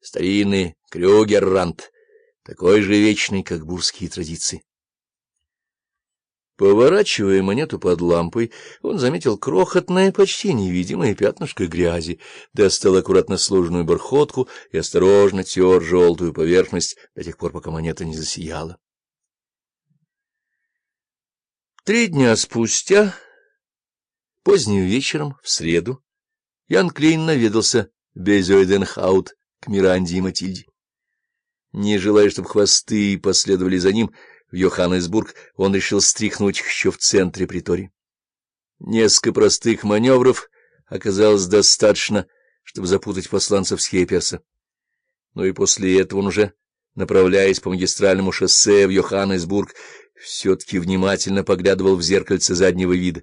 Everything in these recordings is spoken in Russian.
старинный Крюгеррант, такой же вечный, как бурские традиции. Поворачивая монету под лампой, он заметил крохотное, почти невидимое пятнышко грязи, достал аккуратно сложенную бархотку и осторожно тер желтую поверхность до тех пор, пока монета не засияла. Три дня спустя, поздним вечером, в среду, Ян Клейн наведался в Безойденхаут к Миранде и Матильде. Не желая, чтобы хвосты последовали за ним, в Йоханнесбург, он решил стряхнуть их еще в центре притории. Несколько простых маневров оказалось достаточно, чтобы запутать посланцев Схейперса. Но и после этого он уже, направляясь по магистральному шоссе в Йоханнесбург, все-таки внимательно поглядывал в зеркальце заднего вида.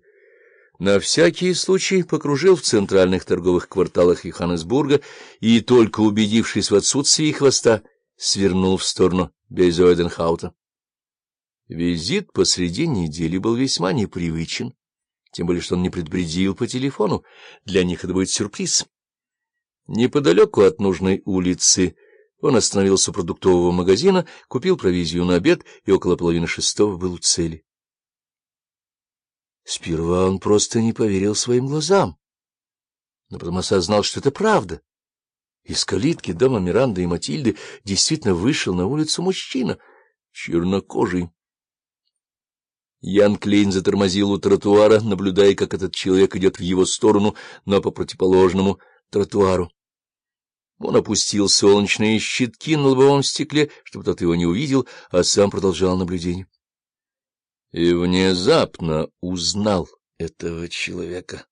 На всякий случай покружил в центральных торговых кварталах Йоханнесбурга и, только убедившись в отсутствии хвоста, свернул в сторону Бейзойденхаута. Визит посреди недели был весьма непривычен, тем более что он не предупредил по телефону. Для них это будет сюрприз. Неподалеку от нужной улицы он остановился у продуктового магазина, купил провизию на обед и около половины шестого был у цели. Сперва он просто не поверил своим глазам, но потом осознал, что это правда. Из калитки дома Миранды и Матильды действительно вышел на улицу мужчина, чернокожий. Ян Клейн затормозил у тротуара, наблюдая, как этот человек идет в его сторону, но по противоположному тротуару. Он опустил солнечные щитки на лобовом стекле, чтобы тот его не увидел, а сам продолжал наблюдение. И внезапно узнал этого человека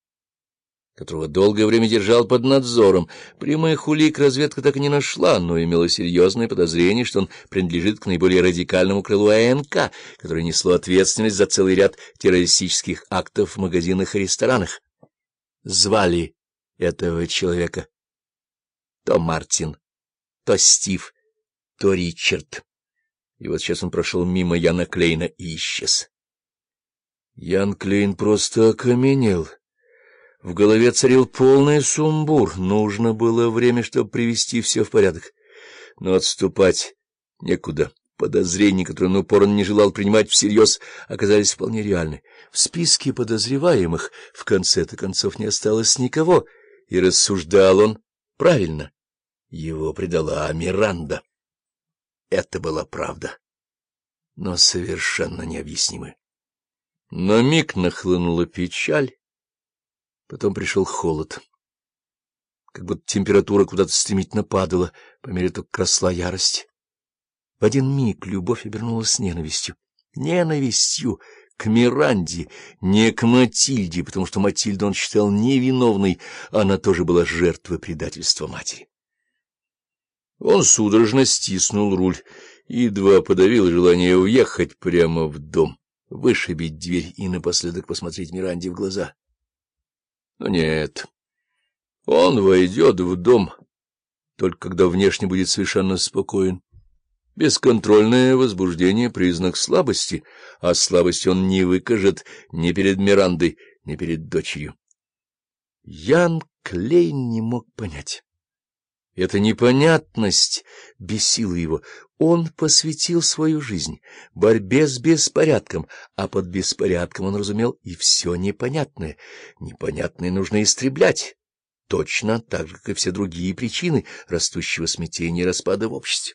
которого долгое время держал под надзором. Прямых улик разведка так и не нашла, но имела серьезное подозрение, что он принадлежит к наиболее радикальному крылу АНК, которое несло ответственность за целый ряд террористических актов в магазинах и ресторанах. Звали этого человека то Мартин, то Стив, то Ричард. И вот сейчас он прошел мимо Яна Клейна и исчез. Ян Клейн просто окаменел. В голове царил полный сумбур, нужно было время, чтобы привести все в порядок. Но отступать некуда. Подозрения, которые он упорно не желал принимать всерьез, оказались вполне реальны. В списке подозреваемых в конце-то концов не осталось никого, и рассуждал он правильно. Его предала Миранда. Это была правда, но совершенно необъяснимая. На миг нахлынула печаль, Потом пришел холод. Как будто температура куда-то стремительно падала, по мере того, как росла ярость. В один миг любовь обернулась ненавистью. Ненавистью к Миранде, не к Матильде, потому что Матильду он считал невиновной, она тоже была жертвой предательства матери. Он судорожно стиснул руль и едва подавил желание уехать прямо в дом, вышибить дверь и напоследок посмотреть Миранде в глаза. Но нет, он войдет в дом, только когда внешне будет совершенно спокоен. Бесконтрольное возбуждение — признак слабости, а слабость он не выкажет ни перед Мирандой, ни перед дочерью. Ян Клейн не мог понять. Эта непонятность бесила его. Он посвятил свою жизнь борьбе с беспорядком, а под беспорядком он разумел и все непонятное. Непонятное нужно истреблять, точно так же, как и все другие причины растущего смятения и распада в обществе.